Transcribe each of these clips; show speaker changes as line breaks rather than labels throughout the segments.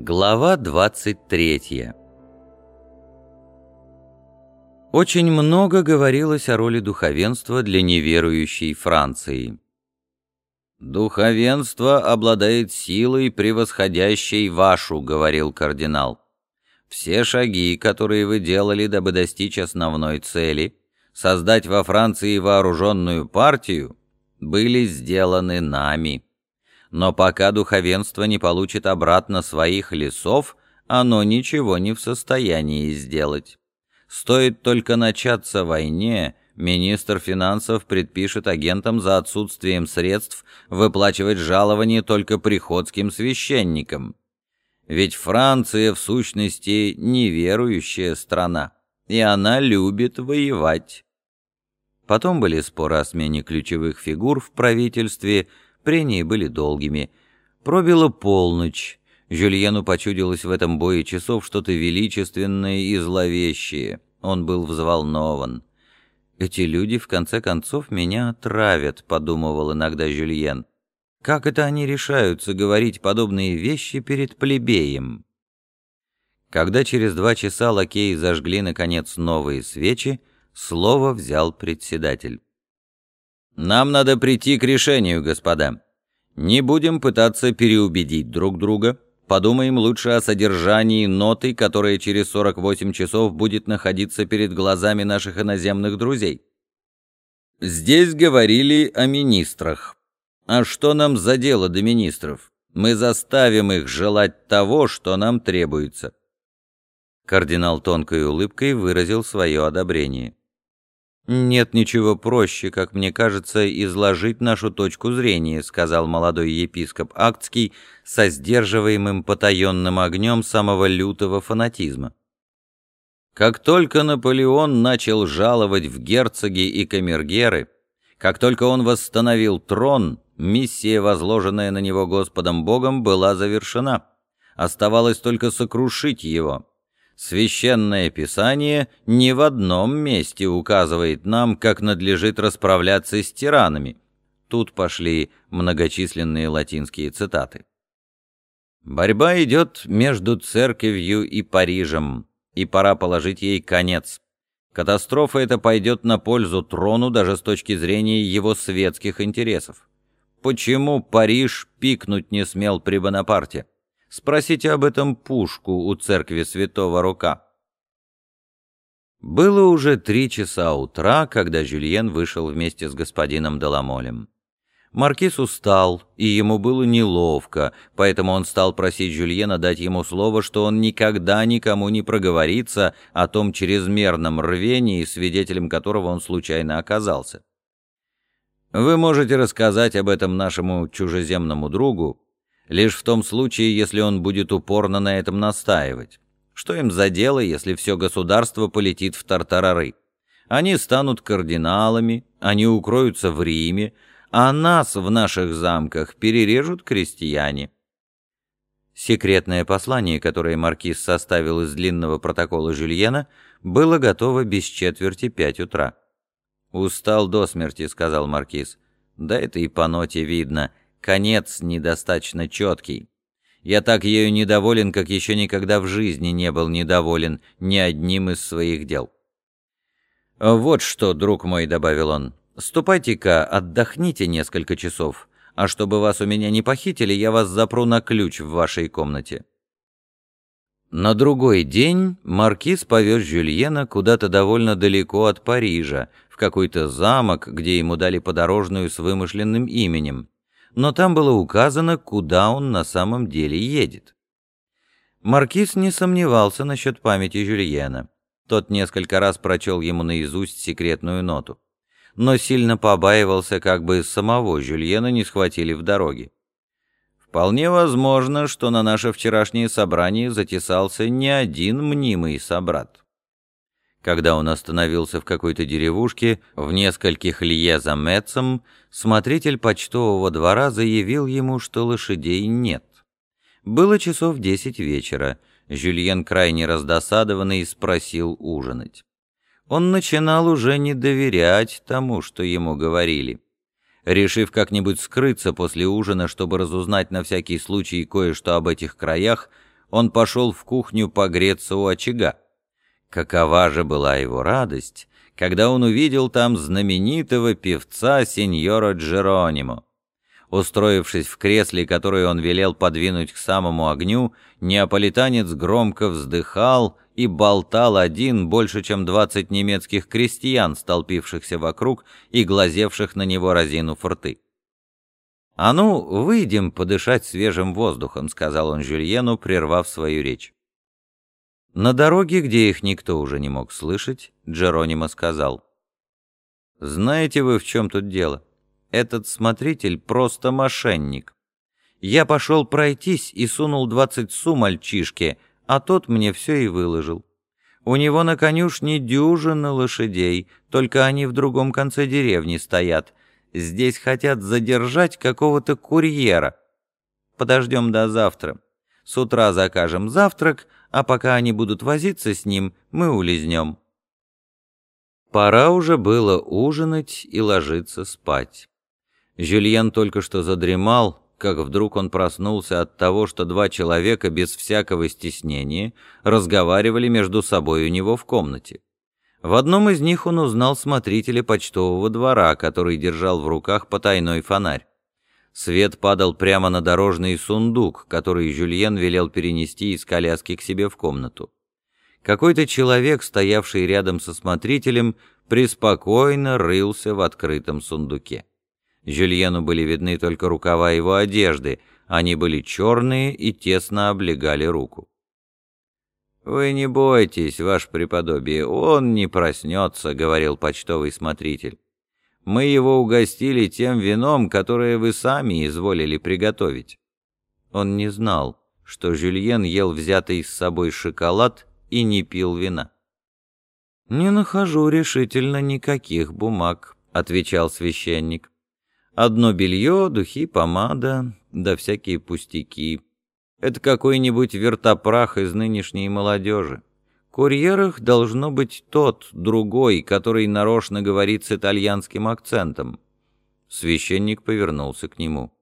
Глава 23 Очень много говорилось о роли духовенства для неверующей Франции. «Духовенство обладает силой, превосходящей вашу», — говорил кардинал. «Все шаги, которые вы делали, дабы достичь основной цели, создать во Франции вооруженную партию, были сделаны нами» но пока духовенство не получит обратно своих лесов, оно ничего не в состоянии сделать. Стоит только начаться войне, министр финансов предпишет агентам за отсутствием средств выплачивать жалования только приходским священникам. Ведь Франция в сущности неверующая страна, и она любит воевать. Потом были споры о смене ключевых фигур в правительстве – Прения были долгими. Пробила полночь. Жюльену почудилось в этом бое часов что-то величественное и зловещее. Он был взволнован. «Эти люди, в конце концов, меня отравят», — подумывал иногда Жюльен. «Как это они решаются говорить подобные вещи перед плебеем?» Когда через два часа лакеи зажгли, наконец, новые свечи, слово взял председатель. Нам надо прийти к решению, господа. Не будем пытаться переубедить друг друга. Подумаем лучше о содержании ноты, которая через 48 часов будет находиться перед глазами наших иноземных друзей. Здесь говорили о министрах. А что нам за дело до министров? Мы заставим их желать того, что нам требуется. Кардинал тонкой улыбкой выразил свое одобрение. «Нет ничего проще, как мне кажется, изложить нашу точку зрения», сказал молодой епископ Актский со сдерживаемым потаенным огнем самого лютого фанатизма. Как только Наполеон начал жаловать в герцоги и камергеры, как только он восстановил трон, миссия, возложенная на него Господом Богом, была завершена. Оставалось только сокрушить его. Священное Писание ни в одном месте указывает нам, как надлежит расправляться с тиранами. Тут пошли многочисленные латинские цитаты. Борьба идет между церковью и Парижем, и пора положить ей конец. Катастрофа эта пойдет на пользу трону даже с точки зрения его светских интересов. Почему Париж пикнуть не смел при Бонапарте? Спросите об этом Пушку у церкви Святого Рука. Было уже три часа утра, когда Жюльен вышел вместе с господином Деламолем. Маркиз устал, и ему было неловко, поэтому он стал просить Жюльена дать ему слово, что он никогда никому не проговорится о том чрезмерном рвении, свидетелем которого он случайно оказался. «Вы можете рассказать об этом нашему чужеземному другу, лишь в том случае, если он будет упорно на этом настаивать. Что им за дело, если все государство полетит в тартарары? Они станут кардиналами, они укроются в Риме, а нас в наших замках перережут крестьяне. Секретное послание, которое маркиз составил из длинного протокола Жюльена, было готово без четверти пять утра. «Устал до смерти», — сказал маркиз. «Да это и по ноте видно конец недостаточно четкий. Я так ею недоволен, как еще никогда в жизни не был недоволен ни одним из своих дел. «Вот что, друг мой», — добавил он, — «ступайте-ка, отдохните несколько часов, а чтобы вас у меня не похитили, я вас запру на ключ в вашей комнате». На другой день маркиз повез Жюльена куда-то довольно далеко от Парижа, в какой-то замок, где ему дали подорожную с вымышленным именем но там было указано, куда он на самом деле едет. Маркиз не сомневался насчет памяти Жюльена. Тот несколько раз прочел ему наизусть секретную ноту. Но сильно побаивался, как бы самого Жюльена не схватили в дороге. Вполне возможно, что на наше вчерашнее собрание затесался не один мнимый собрат. Когда он остановился в какой-то деревушке в нескольких лье за Метцем, смотритель почтового двора заявил ему, что лошадей нет. Было часов десять вечера. Жюльен, крайне раздосадованный, спросил ужинать. Он начинал уже не доверять тому, что ему говорили. Решив как-нибудь скрыться после ужина, чтобы разузнать на всякий случай кое-что об этих краях, он пошел в кухню погреться у очага. Какова же была его радость, когда он увидел там знаменитого певца сеньора Джеронимо. Устроившись в кресле, которое он велел подвинуть к самому огню, неаполитанец громко вздыхал и болтал один больше, чем двадцать немецких крестьян, столпившихся вокруг и глазевших на него разину форты. «А ну, выйдем подышать свежим воздухом», — сказал он Жюльену, прервав свою речь. На дороге, где их никто уже не мог слышать, Джеронимо сказал. «Знаете вы, в чем тут дело? Этот смотритель просто мошенник. Я пошел пройтись и сунул двадцать су мальчишке, а тот мне все и выложил. У него на конюшне дюжина лошадей, только они в другом конце деревни стоят, Здесь хотят задержать какого-то курьера. Подождем до завтра. С утра закажем завтрак, а пока они будут возиться с ним, мы улизнем. Пора уже было ужинать и ложиться спать. Жюльен только что задремал, как вдруг он проснулся от того, что два человека без всякого стеснения разговаривали между собой у него в комнате. В одном из них он узнал смотрителя почтового двора, который держал в руках потайной фонарь. Свет падал прямо на дорожный сундук, который Жюльен велел перенести из коляски к себе в комнату. Какой-то человек, стоявший рядом со смотрителем, преспокойно рылся в открытом сундуке. Жюльену были видны только рукава его одежды, они были черные и тесно облегали руку. «Вы не бойтесь, ваше преподобие, он не проснется», — говорил почтовый смотритель. «Мы его угостили тем вином, которое вы сами изволили приготовить». Он не знал, что Жюльен ел взятый с собой шоколад и не пил вина. «Не нахожу решительно никаких бумаг», — отвечал священник. «Одно белье, духи, помада, да всякие пустяки». Это какой-нибудь вертопрах из нынешней молодежи. Курьерах должно быть тот, другой, который нарочно говорит с итальянским акцентом. Священник повернулся к нему.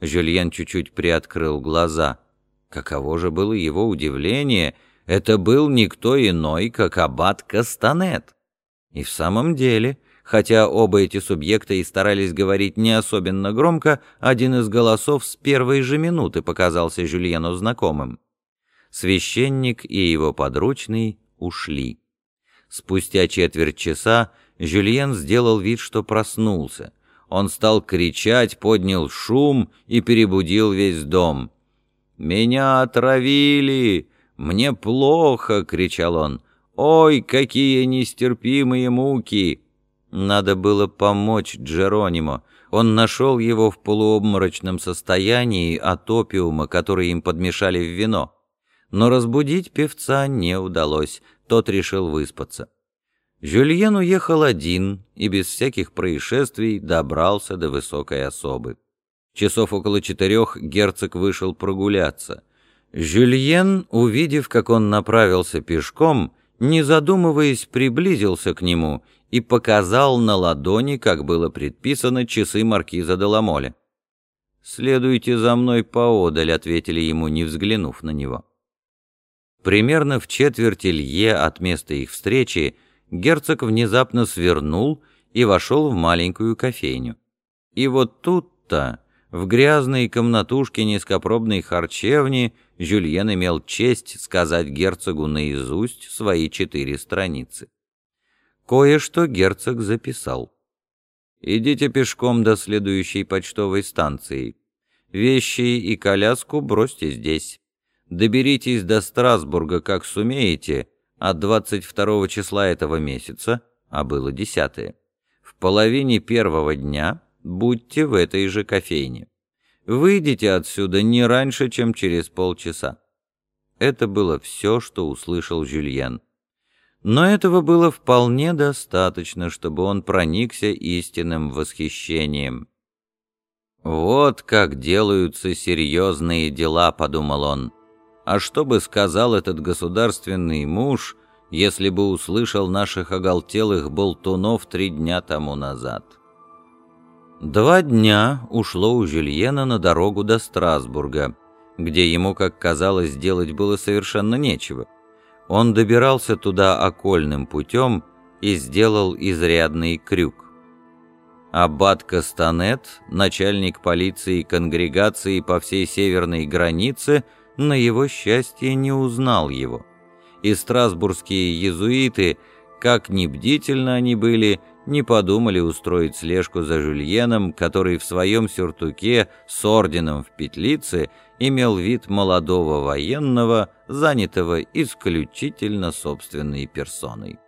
Жюльен чуть-чуть приоткрыл глаза. Каково же было его удивление, это был никто иной, как аббат Кастанет. И в самом деле Хотя оба эти субъекта и старались говорить не особенно громко, один из голосов с первой же минуты показался Жюльену знакомым. Священник и его подручный ушли. Спустя четверть часа Жюльен сделал вид, что проснулся. Он стал кричать, поднял шум и перебудил весь дом. «Меня отравили! Мне плохо!» — кричал он. «Ой, какие нестерпимые муки!» Надо было помочь Джеронимо. Он нашел его в полуобморочном состоянии от опиума, который им подмешали в вино. Но разбудить певца не удалось, тот решил выспаться. Жюльен уехал один и без всяких происшествий добрался до высокой особы. Часов около четырех герцог вышел прогуляться. Жюльен, увидев, как он направился пешком, не задумываясь, приблизился к нему и показал на ладони, как было предписано, часы маркиза де Ламоля. «Следуйте за мной поодаль», — ответили ему, не взглянув на него. Примерно в четверти лье от места их встречи герцог внезапно свернул и вошел в маленькую кофейню. И вот тут-то, в грязной комнатушке низкопробной харчевни, Жюльен имел честь сказать герцогу наизусть свои четыре страницы. Кое-что герцог записал. «Идите пешком до следующей почтовой станции. Вещи и коляску бросьте здесь. Доберитесь до Страсбурга, как сумеете, от 22 числа этого месяца, а было 10 в половине первого дня будьте в этой же кофейне. Выйдите отсюда не раньше, чем через полчаса». Это было все, что услышал Жюльен. Но этого было вполне достаточно, чтобы он проникся истинным восхищением. «Вот как делаются серьезные дела», — подумал он. «А что бы сказал этот государственный муж, если бы услышал наших оголтелых болтунов три дня тому назад?» Два дня ушло у Жюльена на дорогу до Страсбурга, где ему, как казалось, делать было совершенно нечего. Он добирался туда окольным путем и сделал изрядный крюк. Аббат Кастанет, начальник полиции конгрегации по всей северной границе, на его счастье не узнал его. И страсбургские иезуиты, как ни бдительно они были, не подумали устроить слежку за Жюльеном, который в своем сюртуке с орденом в петлице имел вид молодого военного, занятого исключительно собственной персоной.